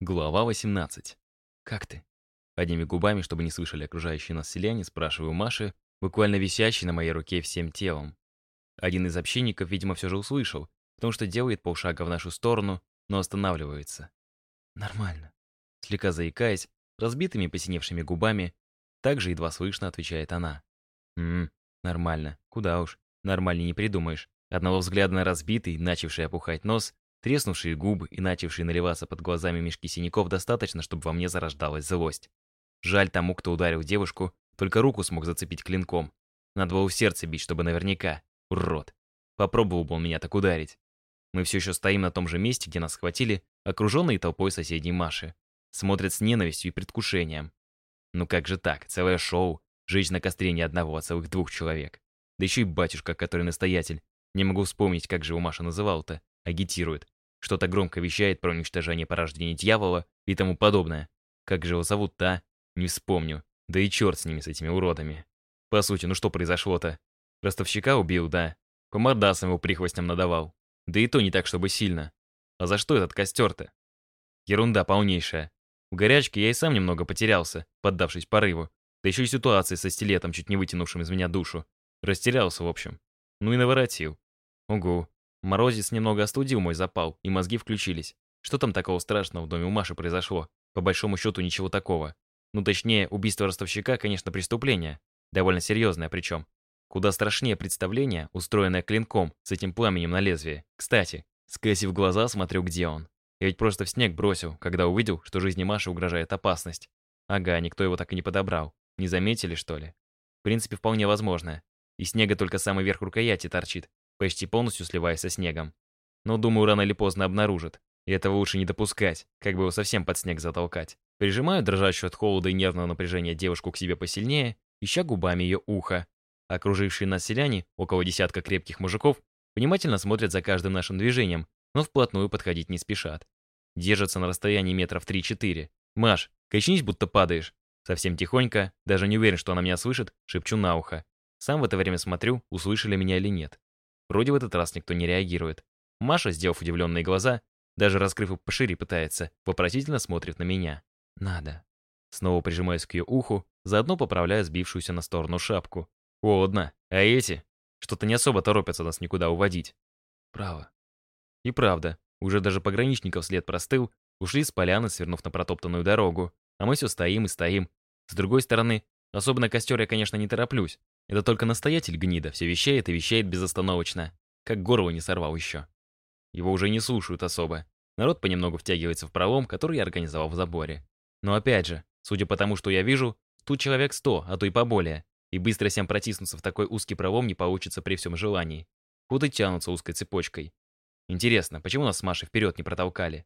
Глава 18. «Как ты?» Одними губами, чтобы не слышали окружающие нас селяне, спрашиваю Маши, буквально висящей на моей руке всем телом. Один из общинников, видимо, все же услышал, потому что делает полшага в нашу сторону, но останавливается. «Нормально». Слегка заикаясь, разбитыми посиневшими губами, также едва слышно отвечает она. «Ммм, нормально. Куда уж. Нормально не придумаешь. Одного взгляда на разбитый, начавший опухать нос, Треснувшие губы и начавшие наливаться под глазами мешки синяков достаточно, чтобы во мне зарождалась злость. Жаль тому, кто ударил девушку, только руку смог зацепить клинком. Надо было в сердце бить, чтобы наверняка. Урод. Попробовал бы он меня так ударить. Мы все еще стоим на том же месте, где нас схватили, окруженные толпой соседей Маши. Смотрят с ненавистью и предвкушением. Ну как же так? Целое шоу. Жечь на костре не одного, а целых двух человек. Да еще и батюшка, который настоятель. Не могу вспомнить, как же его Маша называл-то агитирует, что-то громко вещает про уничтожение порождений дьявола и тому подобное. Как же его зовут-то? Не вспомню. Да и черт с ними, с этими уродами. По сути, ну что произошло-то? Ростовщика убил, да. По мордасам его прихвостням надавал. Да и то не так, чтобы сильно. А за что этот костер-то? Ерунда полнейшая. В горячке я и сам немного потерялся, поддавшись порыву. Да еще и ситуации со стилетом, чуть не вытянувшим из меня душу. Растерялся, в общем. Ну и наворотил. Угу. Морозец немного остудил мой запал, и мозги включились. Что там такого страшного в доме у Маши произошло? По большому счету ничего такого. Ну точнее, убийство ростовщика, конечно, преступление. Довольно серьезное причем. Куда страшнее представление, устроенное клинком с этим пламенем на лезвии. Кстати, скосив глаза, смотрю, где он. Я ведь просто в снег бросил, когда увидел, что жизни Маши угрожает опасность. Ага, никто его так и не подобрал. Не заметили, что ли? В принципе, вполне возможно. И снега только самый верх рукояти торчит, почти полностью сливаясь со снегом. Но, думаю, рано или поздно обнаружит. И этого лучше не допускать, как бы его совсем под снег затолкать. Прижимаю дрожащую от холода и нервного напряжения девушку к себе посильнее, ища губами ее ухо. Окружившие нас селяне, около десятка крепких мужиков, внимательно смотрят за каждым нашим движением, но вплотную подходить не спешат. Держатся на расстоянии метров 3-4. «Маш, качнись, будто падаешь». Совсем тихонько, даже не уверен, что она меня слышит, шепчу на ухо. Сам в это время смотрю, услышали меня или нет. Вроде в этот раз никто не реагирует. Маша, сделав удивленные глаза, даже раскрыв их пошире пытается, вопросительно смотрит на меня. «Надо». Снова прижимаюсь к ее уху, заодно поправляя сбившуюся на сторону шапку. «Ладно, а эти? Что-то не особо торопятся нас никуда уводить». «Право». И правда, уже даже пограничников след простыл, ушли с поляны, свернув на протоптанную дорогу, а мы все стоим и стоим. С другой стороны, особо на костер я, конечно, не тороплюсь, это только настоятель гнида все вещает и вещает безостановочно, как горло не сорвал еще. Его уже не слушают особо. Народ понемногу втягивается в пролом, который я организовал в заборе. Но опять же, судя по тому, что я вижу, тут человек сто, а то и поболее, и быстро всем протиснуться в такой узкий пролом не получится при всем желании. Куда тянутся узкой цепочкой. Интересно, почему нас с Машей вперед не протолкали?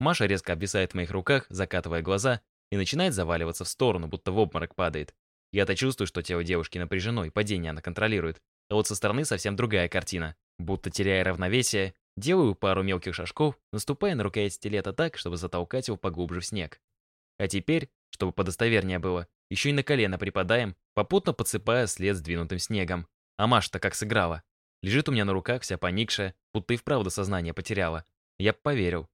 Маша резко обвисает в моих руках, закатывая глаза, и начинает заваливаться в сторону, будто в обморок падает. Я-то чувствую, что тело девушки напряжено, и падение она контролирует. А вот со стороны совсем другая картина. Будто теряя равновесие, делаю пару мелких шажков, наступая на рукоять стилета так, чтобы затолкать его поглубже в снег. А теперь, чтобы подостовернее было, еще и на колено припадаем, попутно подсыпая след сдвинутым снегом. А Маша-то как сыграла. Лежит у меня на руках, вся поникшая, будто и вправду сознание потеряла. Я поверил.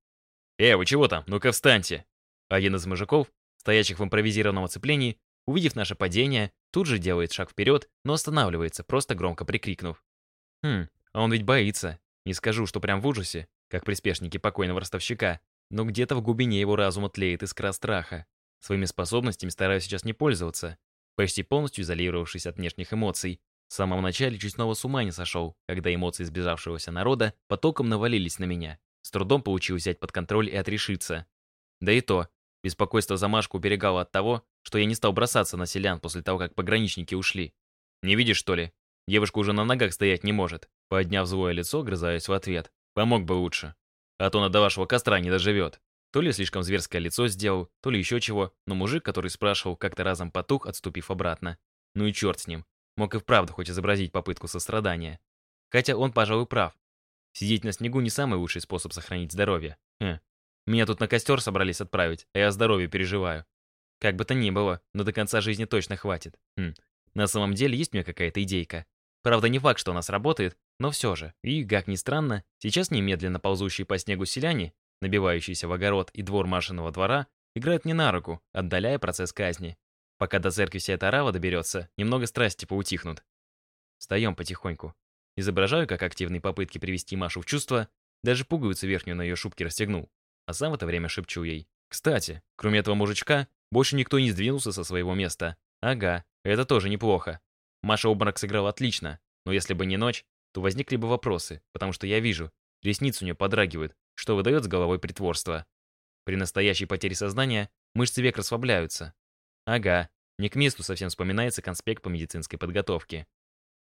«Э, вы чего там? Ну-ка встаньте!» Один из мужиков, стоящих в импровизированном оцеплении, Увидев наше падение, тут же делает шаг вперед, но останавливается, просто громко прикрикнув. Хм, а он ведь боится. Не скажу, что прям в ужасе, как приспешники покойного ростовщика, но где-то в глубине его разума тлеет искра страха. Своими способностями стараюсь сейчас не пользоваться, почти полностью изолировавшись от внешних эмоций. В самом начале чуть снова с ума не сошел, когда эмоции сбежавшегося народа потоком навалились на меня. С трудом получилось взять под контроль и отрешиться. Да и то, Беспокойство за Машку уберегало от того, что я не стал бросаться на селян после того, как пограничники ушли. «Не видишь, что ли? Девушка уже на ногах стоять не может». Подняв злое лицо, грызаюсь в ответ. «Помог бы лучше. А то она до вашего костра не доживет». То ли слишком зверское лицо сделал, то ли еще чего, но мужик, который спрашивал, как-то разом потух, отступив обратно. Ну и черт с ним. Мог и вправду хоть изобразить попытку сострадания. Хотя он, пожалуй, прав. Сидеть на снегу не самый лучший способ сохранить здоровье. Хм, меня тут на костер собрались отправить, а я здоровье переживаю. Как бы то ни было, но до конца жизни точно хватит. Хм. На самом деле есть у меня какая-то идейка. Правда, не факт, что она сработает, но все же. И, как ни странно, сейчас немедленно ползущие по снегу селяне набивающиеся в огород и двор Машиного двора, играют мне на руку, отдаляя процесс казни. Пока до церкви вся эта рава доберется, немного страсти поутихнут. Встаем потихоньку. Изображаю, как активные попытки привести Машу в чувство, даже пуговицу верхнюю на ее шубке расстегнул. А сам в это время шепчу ей. Кстати, кроме этого мужичка, больше никто не сдвинулся со своего места. Ага, это тоже неплохо. Маша обморок сыграла отлично, но если бы не ночь, то возникли бы вопросы, потому что я вижу, ресницы у нее подрагивают, что выдает с головой притворство. При настоящей потере сознания мышцы век расслабляются. Ага, не к месту совсем вспоминается конспект по медицинской подготовке.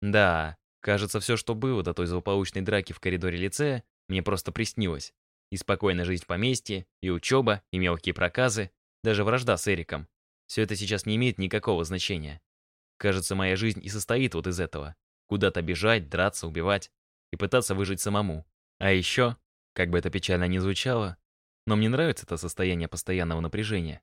Да, кажется, все, что было до той злополучной драки в коридоре лицея, мне просто приснилось. И спокойная жизнь в поместье, и учеба, и мелкие проказы, даже вражда с Эриком. Все это сейчас не имеет никакого значения. Кажется, моя жизнь и состоит вот из этого. Куда-то бежать, драться, убивать и пытаться выжить самому. А еще, как бы это печально ни звучало, но мне нравится это состояние постоянного напряжения.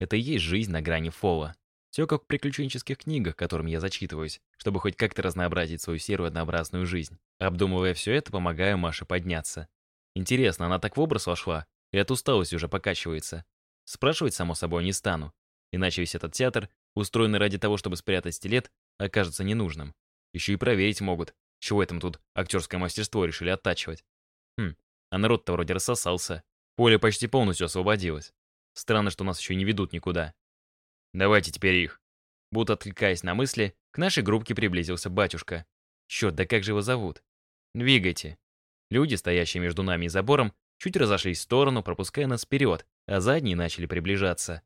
Это и есть жизнь на грани фола. Все как в приключенческих книгах, которыми я зачитываюсь, чтобы хоть как-то разнообразить свою серую однообразную жизнь. Обдумывая все это, помогаю Маше подняться. Интересно, она так в образ вошла? И от усталости уже покачивается. Спрашивать, само собой, не стану. Иначе весь этот театр, устроенный ради того, чтобы спрятать стилет, окажется ненужным. Еще и проверить могут, чего это мы тут актерское мастерство решили оттачивать. Хм, а народ-то вроде рассосался. Поле почти полностью освободилось. Странно, что нас еще не ведут никуда. Давайте теперь их. Будто откликаясь на мысли, к нашей группке приблизился батюшка. Черт, да как же его зовут? Двигайте. Люди, стоящие между нами и забором, чуть разошлись в сторону, пропуская нас вперед, а задние начали приближаться.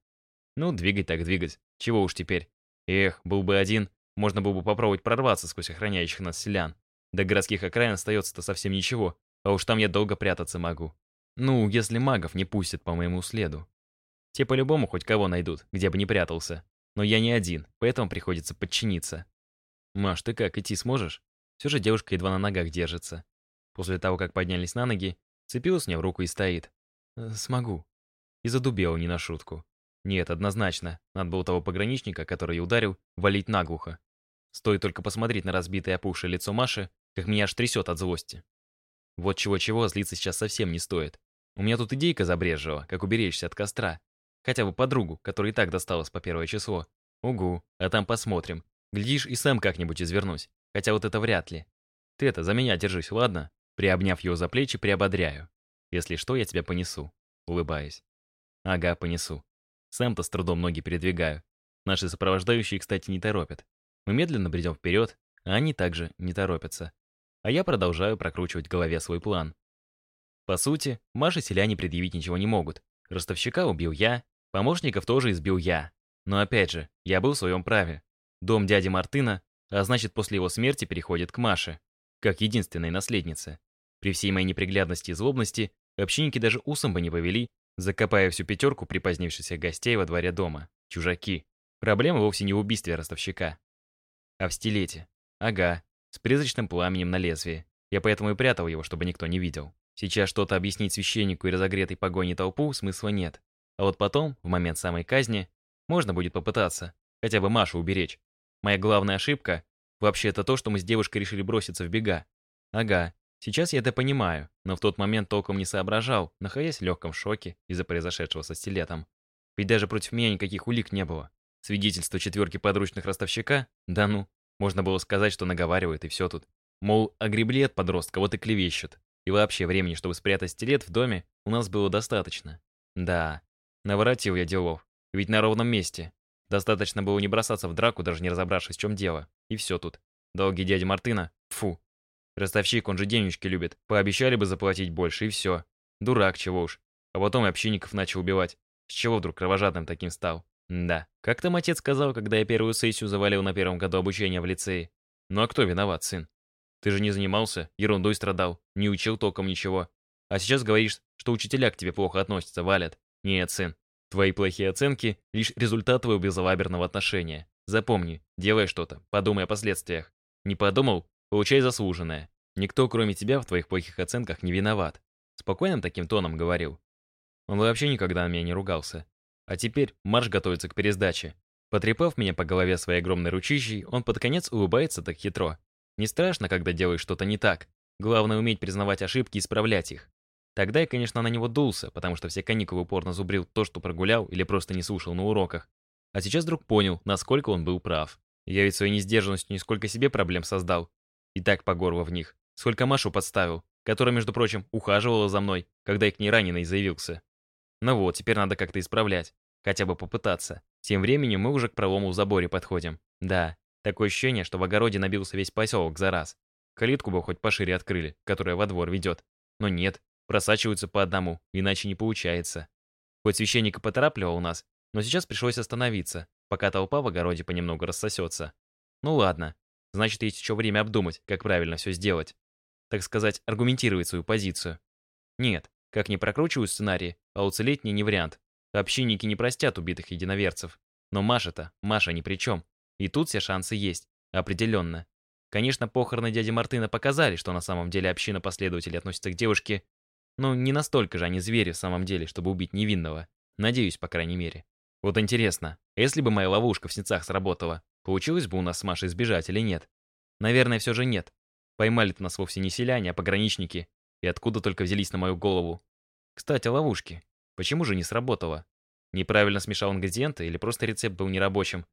Ну, двигать так двигать. Чего уж теперь. Эх, был бы один, можно было бы попробовать прорваться сквозь охраняющих нас селян. До городских окраин остается-то совсем ничего, а уж там я долго прятаться могу. Ну, если магов не пустят по моему следу. Те по-любому хоть кого найдут, где бы не прятался. Но я не один, поэтому приходится подчиниться. Маш, ты как, идти сможешь? Все же девушка едва на ногах держится. После того, как поднялись на ноги, цепилась мне в руку и стоит. «Э, смогу. И задубела не на шутку. Нет, однозначно, надо было того пограничника, который я ударил, валить наглухо. Стоит только посмотреть на разбитое опухшее лицо Маши, как меня аж трясет от злости. Вот чего-чего, злиться сейчас совсем не стоит. У меня тут идейка забрежила, как уберечься от костра. Хотя бы подругу, которая и так досталась по первое число. Угу, а там посмотрим. Глядишь, и сам как-нибудь извернусь. Хотя вот это вряд ли. Ты это, за меня держись, ладно? Приобняв его за плечи, приободряю. Если что, я тебя понесу. Улыбаясь. Ага, понесу. Сам-то с трудом ноги передвигаю. Наши сопровождающие, кстати, не торопят. Мы медленно бредем вперед, а они также не торопятся. А я продолжаю прокручивать в голове свой план. По сути, Маше селяне предъявить ничего не могут. Ростовщика убил я, помощников тоже избил я. Но опять же, я был в своем праве. Дом дяди Мартына, а значит, после его смерти переходит к Маше, как единственной наследнице. При всей моей неприглядности и злобности, общинники даже усом бы не повели, закопая всю пятерку припозднившихся гостей во дворе дома. Чужаки. Проблема вовсе не в убийстве ростовщика, а в стилете. Ага, с призрачным пламенем на лезвии. Я поэтому и прятал его, чтобы никто не видел. Сейчас что-то объяснить священнику и разогретой погоне толпу смысла нет. А вот потом, в момент самой казни, можно будет попытаться. Хотя бы Машу уберечь. Моя главная ошибка вообще это то, что мы с девушкой решили броситься в бега. Ага, сейчас я это понимаю, но в тот момент толком не соображал, находясь в легком шоке из-за произошедшего со стилетом. Ведь даже против меня никаких улик не было. Свидетельство четверки подручных ростовщика? Да ну. Можно было сказать, что наговаривают, и все тут. Мол, огребли от подростка, вот и клевещут. И вообще времени, чтобы спрятать стилет в доме, у нас было достаточно. Да, наворотил я делов. Ведь на ровном месте. Достаточно было не бросаться в драку, даже не разобравшись, в чем дело. И все тут. Долгий дядя Мартына? Фу. Ростовщик, он же денежки любит. Пообещали бы заплатить больше, и все. Дурак, чего уж. А потом и общинников начал убивать. С чего вдруг кровожадным таким стал? Да. Как там отец сказал, когда я первую сессию завалил на первом году обучения в лицее? Ну а кто виноват, сын? Ты же не занимался, ерундой страдал, не учил толком ничего. А сейчас говоришь, что учителя к тебе плохо относятся, валят. Нет, сын, твои плохие оценки — лишь результат твоего безалаберного отношения. Запомни, делай что-то, подумай о последствиях. Не подумал — получай заслуженное. Никто, кроме тебя, в твоих плохих оценках не виноват. Спокойным таким тоном говорил. Он вообще никогда на меня не ругался. А теперь марш готовится к пересдаче. Потрепав меня по голове своей огромной ручищей, он под конец улыбается так хитро. Не страшно, когда делаешь что-то не так. Главное уметь признавать ошибки и исправлять их. Тогда я, конечно, на него дулся, потому что все каникулы упорно зубрил то, что прогулял или просто не слушал на уроках. А сейчас вдруг понял, насколько он был прав. Я ведь своей несдержанностью нисколько себе проблем создал. И так по горло в них. Сколько Машу подставил, которая, между прочим, ухаживала за мной, когда я к ней раненый заявился. Ну вот, теперь надо как-то исправлять. Хотя бы попытаться. Тем временем мы уже к пролому в заборе подходим. Да, такое ощущение, что в огороде набился весь поселок за раз. Калитку бы хоть пошире открыли, которая во двор ведет. Но нет, просачиваются по одному, иначе не получается. Хоть священник и поторапливал нас, но сейчас пришлось остановиться, пока толпа в огороде понемногу рассосется. Ну ладно, значит, есть еще время обдумать, как правильно все сделать. Так сказать, аргументировать свою позицию. Нет, как не прокручиваю сценарий, а уцелеть мне не вариант. Общинники не простят убитых единоверцев. Но Маша-то, Маша ни при чем. И тут все шансы есть. Определенно. Конечно, похороны дяди Мартына показали, что на самом деле община последователей относится к девушке. Но не настолько же они звери в самом деле, чтобы убить невинного. Надеюсь, по крайней мере. Вот интересно, если бы моя ловушка в сенцах сработала, получилось бы у нас с Машей сбежать или нет? Наверное, все же нет. Поймали-то нас вовсе не селяне, а пограничники. И откуда только взялись на мою голову. Кстати, ловушки. Почему же не сработало? Неправильно смешал ингредиенты или просто рецепт был нерабочим?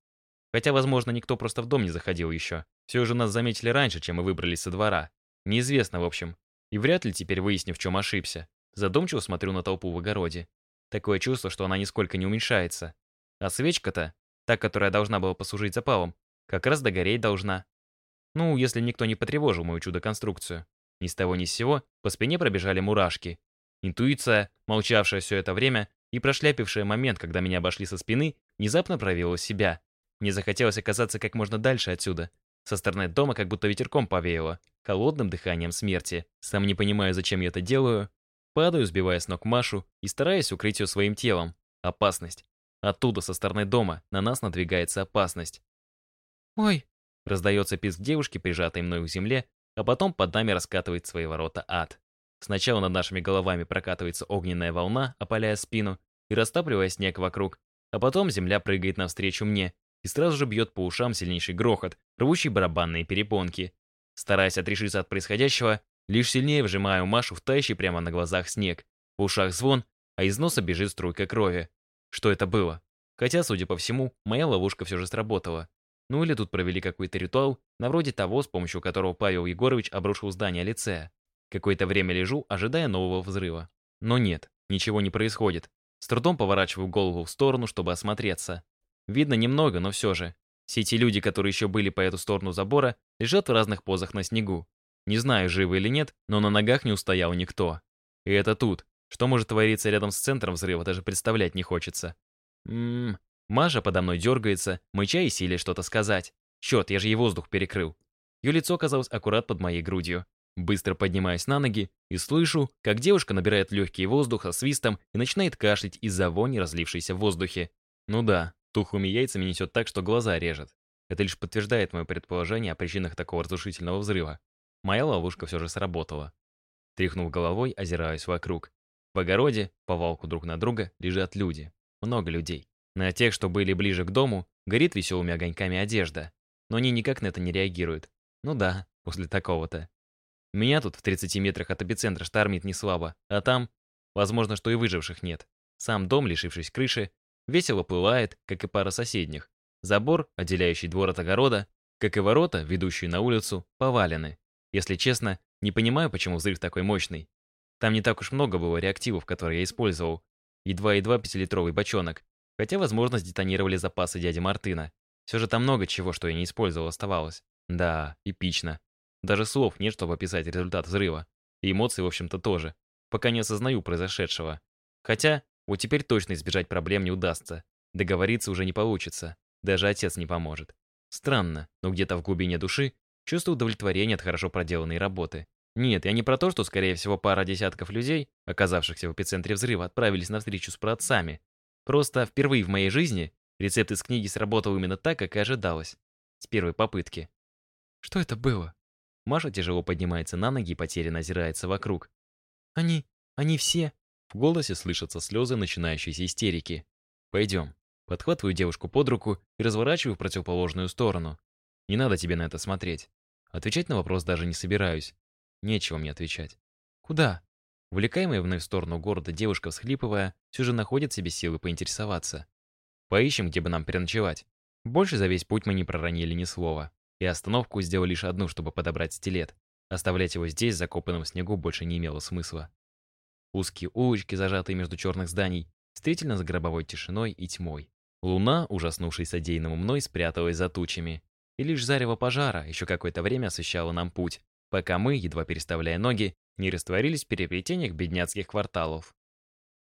Хотя, возможно, никто просто в дом не заходил еще. Все же нас заметили раньше, чем мы выбрались со двора. Неизвестно, в общем. И вряд ли теперь выясню, в чем ошибся. Задумчиво смотрю на толпу в огороде. Такое чувство, что она нисколько не уменьшается. А свечка-то, та, которая должна была послужить запалом, как раз догореть должна. Ну, если никто не потревожил мою чудо-конструкцию. Ни с того ни с сего по спине пробежали мурашки. Интуиция, молчавшая все это время и прошляпившая момент, когда меня обошли со спины, внезапно проявила себя. Мне захотелось оказаться как можно дальше отсюда. Со стороны дома как будто ветерком повеяло, холодным дыханием смерти. Сам не понимаю, зачем я это делаю. Падаю, сбивая с ног Машу и стараясь укрыть ее своим телом. Опасность. Оттуда, со стороны дома, на нас надвигается опасность. «Ой!» — раздается писк девушки, прижатой мной к земле, а потом под нами раскатывает свои ворота ад. Сначала над нашими головами прокатывается огненная волна, опаляя спину и растапливая снег вокруг, а потом земля прыгает навстречу мне и сразу же бьет по ушам сильнейший грохот, рвущий барабанные перепонки. Стараясь отрешиться от происходящего, лишь сильнее вжимаю Машу в тающий прямо на глазах снег. В ушах звон, а из носа бежит струйка крови. Что это было? Хотя, судя по всему, моя ловушка все же сработала. Ну или тут провели какой-то ритуал, на вроде того, с помощью которого Павел Егорович обрушил здание лицея. Какое-то время лежу, ожидая нового взрыва. Но нет, ничего не происходит. С трудом поворачиваю голову в сторону, чтобы осмотреться. Видно немного, но все же. Все эти люди, которые еще были по эту сторону забора, лежат в разных позах на снегу. Не знаю, живы или нет, но на ногах не устоял никто. И это тут. Что может твориться рядом с центром взрыва, даже представлять не хочется. Ммм, Маша подо мной дергается, мыча и силе что-то сказать. Черт, я же ей воздух перекрыл. Ее лицо оказалось аккурат под моей грудью. Быстро поднимаюсь на ноги и слышу, как девушка набирает легкий воздух со свистом и начинает кашлять из-за вони, разлившейся в воздухе. Ну да, тухлыми яйцами несет так, что глаза режет. Это лишь подтверждает мое предположение о причинах такого разрушительного взрыва. Моя ловушка все же сработала. Тряхнув головой, озираюсь вокруг. В огороде, по валку друг на друга, лежат люди. Много людей. На тех, что были ближе к дому, горит веселыми огоньками одежда. Но они никак на это не реагируют. Ну да, после такого-то. Меня тут в 30 метрах от эпицентра штормит не слабо, а там, возможно, что и выживших нет. Сам дом, лишившись крыши, весело пылает, как и пара соседних. Забор, отделяющий двор от огорода, как и ворота, ведущие на улицу, повалены. Если честно, не понимаю, почему взрыв такой мощный. Там не так уж много было реактивов, которые я использовал. Едва-едва пятилитровый бочонок. Хотя, возможно, сдетонировали запасы дяди Мартына. Все же там много чего, что я не использовал, оставалось. Да, эпично. Даже слов нет, чтобы описать результат взрыва. И эмоций, в общем-то, тоже. Пока не осознаю произошедшего. Хотя, вот теперь точно избежать проблем не удастся. Договориться уже не получится. Даже отец не поможет. Странно, но где-то в глубине души чувствую удовлетворение от хорошо проделанной работы. Нет, я не про то, что, скорее всего, пара десятков людей, оказавшихся в эпицентре взрыва, отправились на встречу с праотцами. Просто впервые в моей жизни рецепт из книги сработал именно так, как и ожидалось. С первой попытки. «Что это было?» Маша тяжело поднимается на ноги и потерянно озирается вокруг. «Они... они все...» В голосе слышатся слезы начинающейся истерики. «Пойдем». Подхватываю девушку под руку и разворачиваю в противоположную сторону. Не надо тебе на это смотреть. Отвечать на вопрос даже не собираюсь. Нечего мне отвечать. «Куда?» Увлекаемая вновь в сторону города девушка, всхлипывая, все же находит себе силы поинтересоваться. Поищем, где бы нам переночевать. Больше за весь путь мы не проронили ни слова. И остановку сделал лишь одну, чтобы подобрать стилет. Оставлять его здесь, закопанным в снегу, больше не имело смысла. Узкие улочки, зажатые между черных зданий, встретили с гробовой тишиной и тьмой. Луна, ужаснувшись содеянному мной, спряталась за тучами. И лишь зарево пожара еще какое-то время освещало нам путь, пока мы, едва переставляя ноги, не растворились в переплетениях бедняцких кварталов.